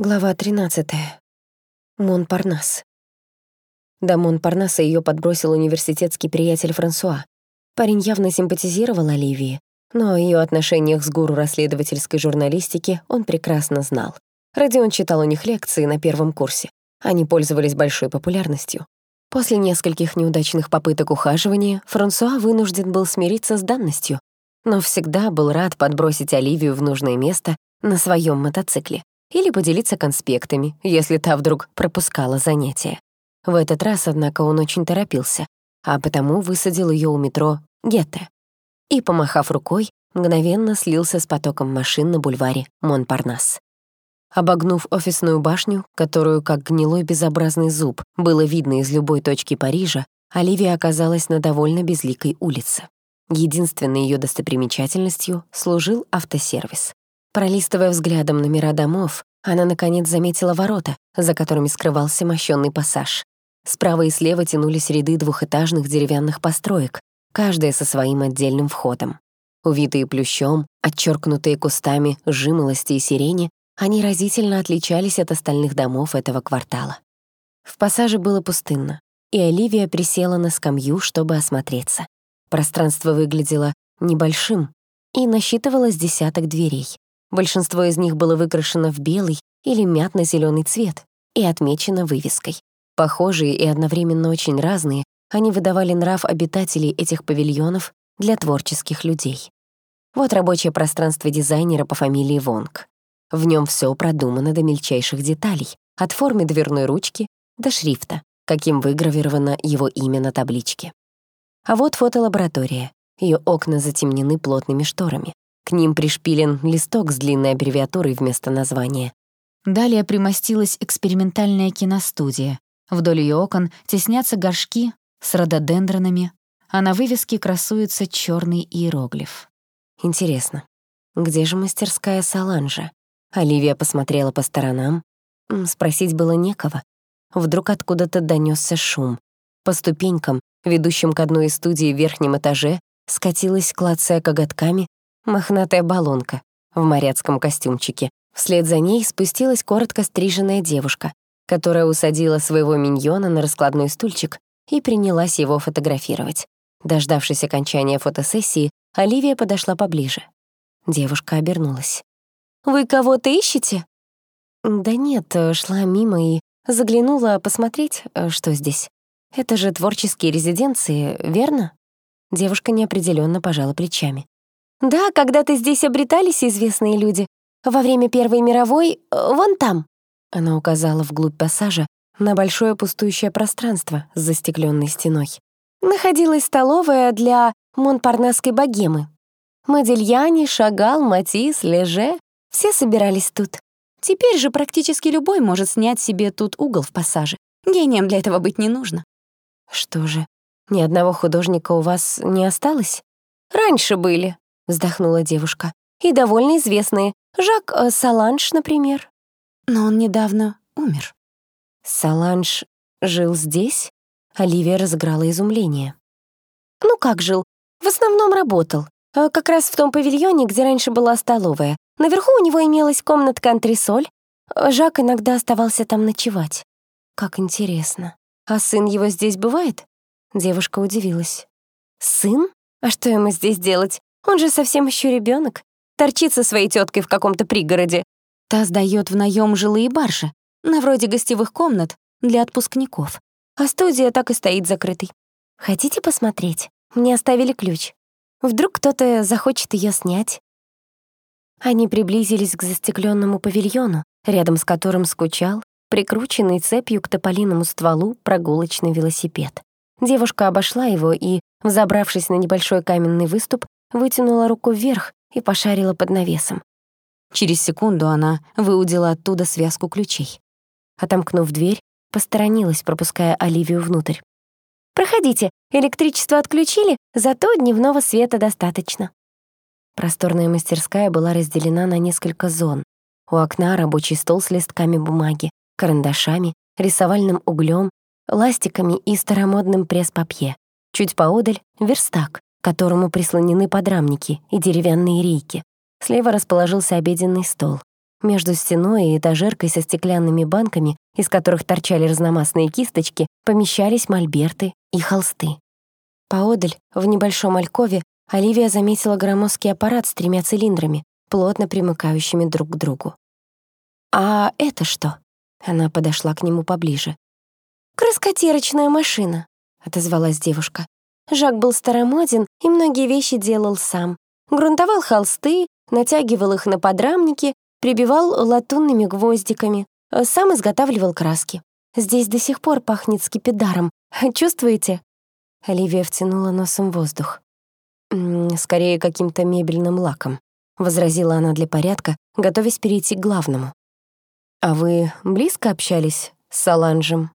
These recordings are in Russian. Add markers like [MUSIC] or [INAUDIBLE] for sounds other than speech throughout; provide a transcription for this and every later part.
Глава 13. Монпарнас. До Монпарнаса ее подбросил университетский приятель Франсуа. Парень явно симпатизировал Оливии, но о ее отношениях с гуру расследовательской журналистики он прекрасно знал. Родион читал у них лекции на первом курсе. Они пользовались большой популярностью. После нескольких неудачных попыток ухаживания Франсуа вынужден был смириться с данностью, но всегда был рад подбросить Оливию в нужное место на своем мотоцикле или поделиться конспектами, если та вдруг пропускала занятия. В этот раз, однако, он очень торопился, а потому высадил ее у метро Гетте и, помахав рукой, мгновенно слился с потоком машин на бульваре Монпарнас. Обогнув офисную башню, которую, как гнилой безобразный зуб, было видно из любой точки Парижа, Оливия оказалась на довольно безликой улице. Единственной ее достопримечательностью служил автосервис. Пролистывая взглядом номера домов, она, наконец, заметила ворота, за которыми скрывался мощённый пассаж. Справа и слева тянулись ряды двухэтажных деревянных построек, каждая со своим отдельным входом. Увитые плющом, отчеркнутые кустами жимолости и сирени, они разительно отличались от остальных домов этого квартала. В пассаже было пустынно, и Оливия присела на скамью, чтобы осмотреться. Пространство выглядело небольшим и насчитывалось десяток дверей. Большинство из них было выкрашено в белый или мятно зеленый цвет и отмечено вывеской. Похожие и одновременно очень разные, они выдавали нрав обитателей этих павильонов для творческих людей. Вот рабочее пространство дизайнера по фамилии Вонг. В нем все продумано до мельчайших деталей, от формы дверной ручки до шрифта, каким выгравировано его имя на табличке. А вот фотолаборатория. Ее окна затемнены плотными шторами. К ним пришпилен листок с длинной аббревиатурой вместо названия. Далее примостилась экспериментальная киностудия. Вдоль ее окон теснятся горшки с рододендронами, а на вывеске красуется черный иероглиф. Интересно, где же мастерская Саланжа? Оливия посмотрела по сторонам. Спросить было некого. Вдруг откуда-то донесся шум. По ступенькам, ведущим к одной из студий в верхнем этаже, скатилась, клацая коготками, мохнатая баллонка в моряцком костюмчике. Вслед за ней спустилась коротко стриженная девушка, которая усадила своего миньона на раскладной стульчик и принялась его фотографировать. Дождавшись окончания фотосессии, Оливия подошла поближе. Девушка обернулась. «Вы кого-то ищете?» «Да нет, шла мимо и заглянула посмотреть, что здесь. Это же творческие резиденции, верно?» Девушка неопределенно пожала плечами. Да, когда-то здесь обретались известные люди. Во время Первой мировой э, — вон там». Она указала вглубь пассажа на большое пустующее пространство с застекленной стеной. Находилась столовая для монпарнасской богемы. Модельяне, Шагал, Матис, Леже — все собирались тут. Теперь же практически любой может снять себе тут угол в пассаже. Гением для этого быть не нужно. Что же, ни одного художника у вас не осталось? Раньше были, вздохнула девушка. «И довольно известные. Жак э, Саланж, например». Но он недавно умер. Саланж жил здесь? Оливия разыграла изумление. Ну как жил? В основном работал. Э, как раз в том павильоне, где раньше была столовая. Наверху у него имелась комнатка антресоль. Э, Жак иногда оставался там ночевать. Как интересно. А сын его здесь бывает? Девушка удивилась. Сын? А что ему здесь делать? Он же совсем еще ребенок, торчит со своей теткой в каком-то пригороде. Та сдает в наем жилые баржи, на вроде гостевых комнат для отпускников. А студия так и стоит закрытой. Хотите посмотреть? Мне оставили ключ. Вдруг кто-то захочет ее снять. Они приблизились к застекленному павильону, рядом с которым скучал, прикрученный цепью к тополиному стволу, прогулочный велосипед. Девушка обошла его и, взобравшись на небольшой каменный выступ, вытянула руку вверх и пошарила под навесом. Через секунду она выудила оттуда связку ключей. Отомкнув дверь, посторонилась, пропуская Оливию внутрь. «Проходите, электричество отключили, зато дневного света достаточно». Просторная мастерская была разделена на несколько зон. У окна рабочий стол с листками бумаги, карандашами, рисовальным углем, ластиками и старомодным пресс-папье. Чуть поодаль — верстак, к которому прислонены подрамники и деревянные рейки. Слева расположился обеденный стол. Между стеной и этажеркой со стеклянными банками, из которых торчали разномастные кисточки, помещались мольберты и холсты. Поодаль, в небольшом алькове, Оливия заметила громоздкий аппарат с тремя цилиндрами, плотно примыкающими друг к другу. «А это что?» Она подошла к нему поближе. «Краскотерочная машина», — отозвалась девушка. Жак был старомоден и многие вещи делал сам. Грунтовал холсты, натягивал их на подрамники, прибивал латунными гвоздиками, сам изготавливал краски. Здесь до сих пор пахнет скипидаром. [LAUGHS] Чувствуете? Оливия втянула носом воздух. «Скорее, каким-то мебельным лаком», — возразила она для порядка, готовясь перейти к главному. «А вы близко общались с Саланжем?»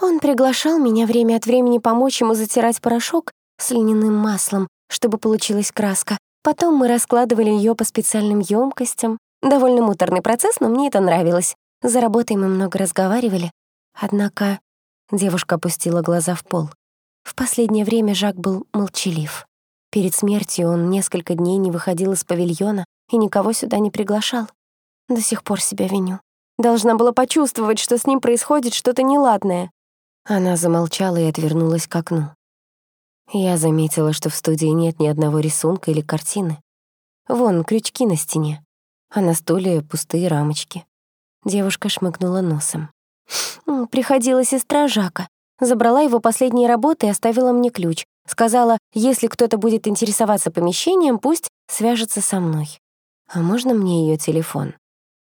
Он приглашал меня время от времени помочь ему затирать порошок с льняным маслом, чтобы получилась краска. Потом мы раскладывали ее по специальным емкостям. Довольно муторный процесс, но мне это нравилось. За работой мы много разговаривали. Однако девушка опустила глаза в пол. В последнее время Жак был молчалив. Перед смертью он несколько дней не выходил из павильона и никого сюда не приглашал. До сих пор себя виню. Должна была почувствовать, что с ним происходит что-то неладное. Она замолчала и отвернулась к окну. Я заметила, что в студии нет ни одного рисунка или картины. Вон, крючки на стене, а на стуле пустые рамочки. Девушка шмыгнула носом. Приходила сестра Жака. Забрала его последние работы и оставила мне ключ. Сказала, если кто-то будет интересоваться помещением, пусть свяжется со мной. А можно мне ее телефон?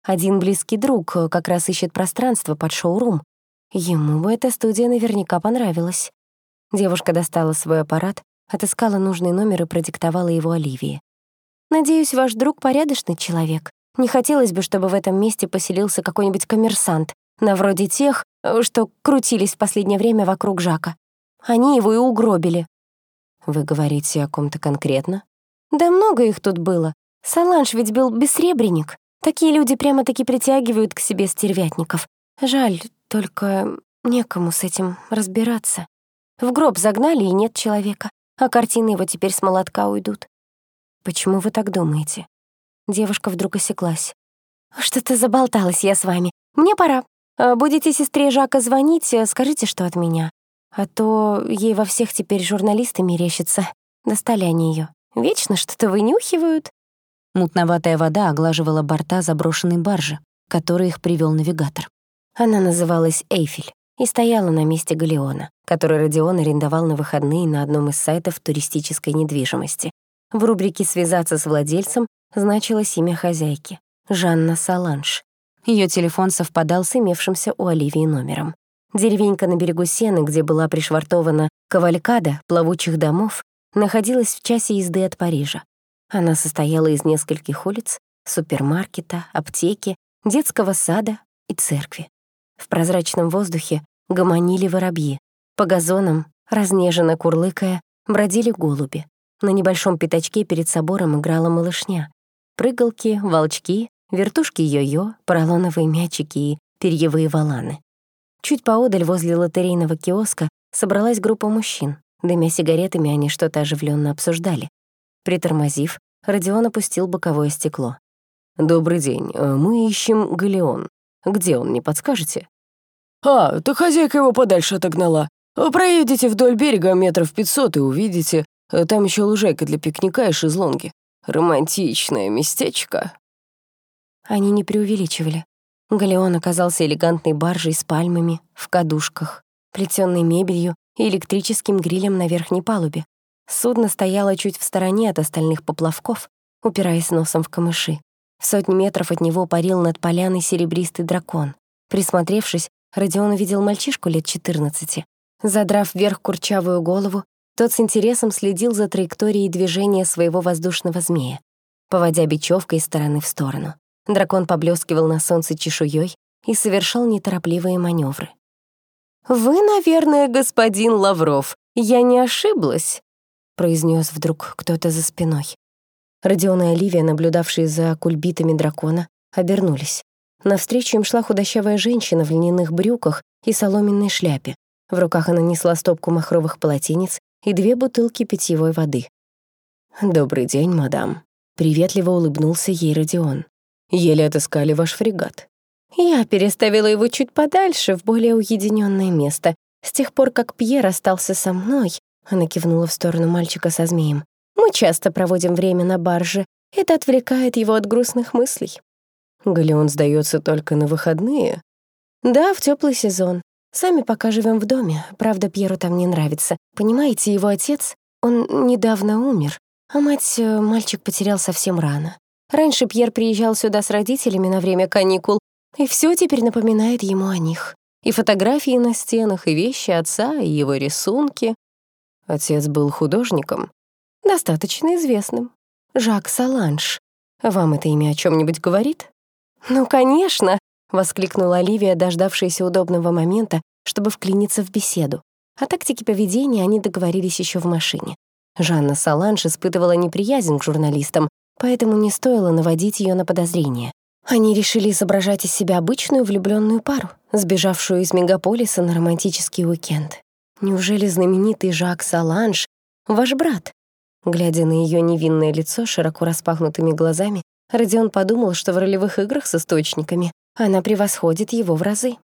Один близкий друг э, как раз ищет пространство под шоурум, Ему бы эта студия наверняка понравилась. Девушка достала свой аппарат, отыскала нужный номер и продиктовала его Оливии. «Надеюсь, ваш друг порядочный человек. Не хотелось бы, чтобы в этом месте поселился какой-нибудь коммерсант, на вроде тех, что крутились в последнее время вокруг Жака. Они его и угробили». «Вы говорите о ком-то конкретно?» «Да много их тут было. Саланж ведь был бессребренник. Такие люди прямо-таки притягивают к себе стервятников. Жаль, только некому с этим разбираться. В гроб загнали, и нет человека, а картины его теперь с молотка уйдут. Почему вы так думаете? Девушка вдруг осеклась. Что-то заболталась я с вами. Мне пора. А будете сестре Жака звонить, скажите, что от меня. А то ей во всех теперь журналисты мерещатся. Достали они ее. Вечно что-то вынюхивают. Мутноватая вода оглаживала борта заброшенной баржи, который их привел навигатор. Она называлась «Эйфель» и стояла на месте галеона, который Родион арендовал на выходные на одном из сайтов туристической недвижимости. В рубрике «Связаться с владельцем» значилось имя хозяйки — Жанна Саланж. Ее телефон совпадал с имевшимся у Оливии номером. Деревенька на берегу Сены, где была пришвартована кавалькада плавучих домов, находилась в часе езды от Парижа. Она состояла из нескольких улиц, супермаркета, аптеки, детского сада и церкви. В прозрачном воздухе гомонили воробьи. По газонам, разнеженно курлыкая, бродили голуби. На небольшом пятачке перед собором играла малышня. Прыгалки, волчки, вертушки йо-йо, поролоновые мячики и перьевые валаны. Чуть поодаль возле лотерейного киоска собралась группа мужчин. Дымя сигаретами, они что-то оживленно обсуждали. Притормозив, Родион опустил боковое стекло. «Добрый день. Мы ищем Галеон. Где он, не подскажете?» «А, то хозяйка его подальше отогнала. Проедете вдоль берега метров пятьсот и увидите. Там еще лужайка для пикника и шезлонги. Романтичное местечко». Они не преувеличивали. Галеон оказался элегантной баржей с пальмами, в кадушках, плетённой мебелью и электрическим грилем на верхней палубе. Судно стояло чуть в стороне от остальных поплавков, упираясь носом в камыши. В сотни метров от него парил над поляной серебристый дракон. Присмотревшись, Родион увидел мальчишку лет 14. Задрав вверх курчавую голову, тот с интересом следил за траекторией движения своего воздушного змея, поводя бечевкой из стороны в сторону. Дракон поблескивал на солнце чешуей и совершал неторопливые маневры. «Вы, наверное, господин Лавров. Я не ошиблась?» — произнес вдруг кто-то за спиной. Родион и Оливия, наблюдавшие за кульбитами дракона, обернулись. Навстречу им шла худощавая женщина в льняных брюках и соломенной шляпе. В руках она несла стопку махровых полотенец и две бутылки питьевой воды. «Добрый день, мадам», — приветливо улыбнулся ей Родион. Еле отыскали ваш фрегат». Я переставила его чуть подальше, в более уединенное место. С тех пор, как Пьер остался со мной, она кивнула в сторону мальчика со змеем, мы часто проводим время на барже. Это отвлекает его от грустных мыслей. Галеон сдается только на выходные. Да, в теплый сезон. Сами пока живем в доме. Правда, Пьеру там не нравится. Понимаете, его отец, он недавно умер, а мать э, мальчик потерял совсем рано. Раньше Пьер приезжал сюда с родителями на время каникул, и все теперь напоминает ему о них. И фотографии на стенах, и вещи отца, и его рисунки. Отец был художником. Достаточно известным. Жак Саланж. Вам это имя о чем нибудь говорит? Ну, конечно, воскликнула Оливия, дождавшаяся удобного момента, чтобы вклиниться в беседу. О тактике поведения они договорились еще в машине. Жанна Саланж испытывала неприязнь к журналистам, поэтому не стоило наводить ее на подозрения. Они решили изображать из себя обычную влюбленную пару, сбежавшую из мегаполиса на романтический уикенд. Неужели знаменитый Жак Саланж — ваш брат? Глядя на ее невинное лицо широко распахнутыми глазами, Родион подумал, что в ролевых играх с источниками она превосходит его в разы.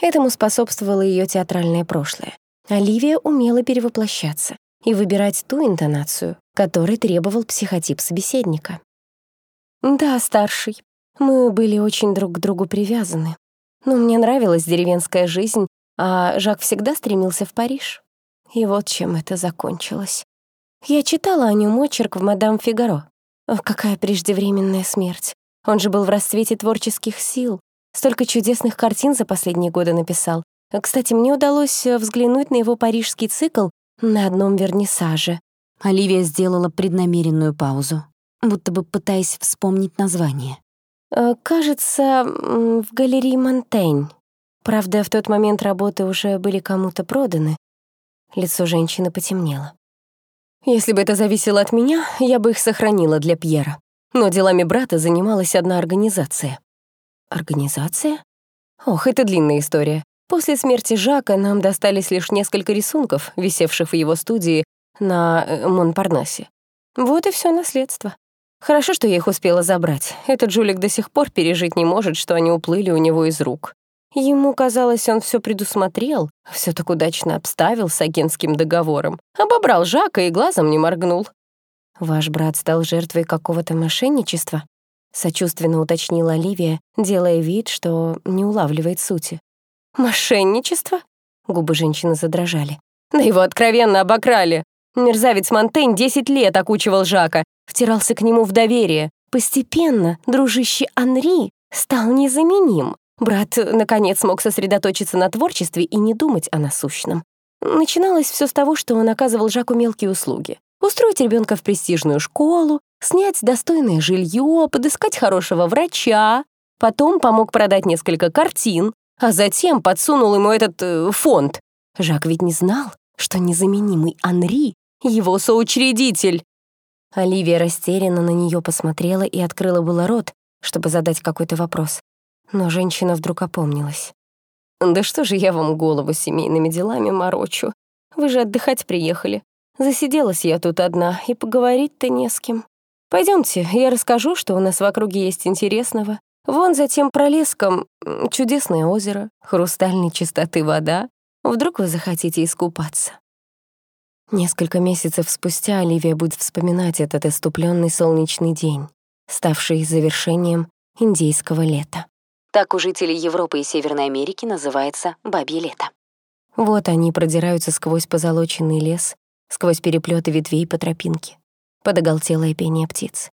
Этому способствовало ее театральное прошлое. Оливия умела перевоплощаться и выбирать ту интонацию, которой требовал психотип собеседника. «Да, старший, мы были очень друг к другу привязаны. Но мне нравилась деревенская жизнь, а Жак всегда стремился в Париж. И вот чем это закончилось. Я читала о нем очерк в «Мадам Фигаро». Ох, какая преждевременная смерть. Он же был в расцвете творческих сил. Столько чудесных картин за последние годы написал. Кстати, мне удалось э, взглянуть на его парижский цикл на одном вернисаже. Оливия сделала преднамеренную паузу, будто бы пытаясь вспомнить название. Э, кажется, в галерее Монтень. Правда, в тот момент работы уже были кому-то проданы. Лицо женщины потемнело. Если бы это зависело от меня, я бы их сохранила для Пьера. Но делами брата занималась одна организация. Организация? Ох, это длинная история. После смерти Жака нам достались лишь несколько рисунков, висевших в его студии на э, Монпарнасе. Вот и все наследство. Хорошо, что я их успела забрать. Этот жулик до сих пор пережить не может, что они уплыли у него из рук. Ему казалось, он все предусмотрел, все так удачно обставил с агентским договором. Обобрал Жака и глазом не моргнул. «Ваш брат стал жертвой какого-то мошенничества?» — сочувственно уточнила Оливия, делая вид, что не улавливает сути. «Мошенничество?» — губы женщины задрожали. «Да его откровенно обокрали. Мерзавец Монтень десять лет окучивал Жака, втирался к нему в доверие. Постепенно дружище Анри стал незаменим. Брат, наконец, смог сосредоточиться на творчестве и не думать о насущном. Начиналось все с того, что он оказывал Жаку мелкие услуги. Устроить ребенка в престижную школу, снять достойное жилье, подыскать хорошего врача. Потом помог продать несколько картин, а затем подсунул ему этот э, фонд. Жак ведь не знал, что незаменимый Анри — его соучредитель. Оливия растерянно на нее посмотрела и открыла было рот, чтобы задать какой-то вопрос. Но женщина вдруг опомнилась. «Да что же я вам голову семейными делами морочу? Вы же отдыхать приехали. Засиделась я тут одна, и поговорить-то не с кем. Пойдемте, я расскажу, что у нас в округе есть интересного. Вон за тем пролеском чудесное озеро, хрустальной чистоты вода. Вдруг вы захотите искупаться?» Несколько месяцев спустя Оливия будет вспоминать этот иступленный солнечный день, ставший завершением индейского лета. Так у жителей Европы и Северной Америки называется «бабье лето». Вот они продираются сквозь позолоченный лес, сквозь переплеты ветвей по тропинке, под оголтелое пение птиц.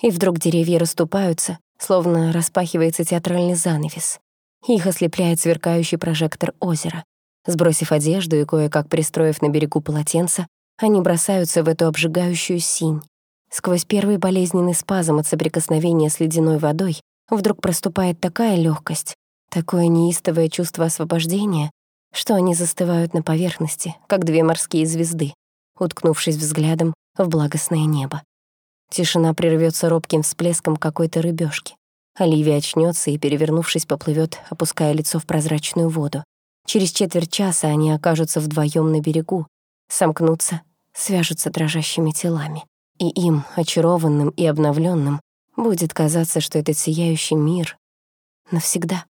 И вдруг деревья расступаются, словно распахивается театральный занавес. Их ослепляет сверкающий прожектор озера. Сбросив одежду и кое-как пристроив на берегу полотенца, они бросаются в эту обжигающую синь. Сквозь первый болезненный спазм от соприкосновения с ледяной водой вдруг проступает такая легкость, такое неистовое чувство освобождения, что они застывают на поверхности, как две морские звезды, уткнувшись взглядом в благостное небо. Тишина прервется робким всплеском какой-то рыбешки. Оливия очнется и, перевернувшись, поплывет, опуская лицо в прозрачную воду. Через четверть часа они окажутся вдвоем на берегу, сомкнутся, свяжутся дрожащими телами. И им, очарованным и обновленным, Будет казаться, что этот сияющий мир навсегда,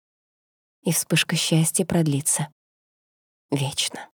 и вспышка счастья продлится вечно.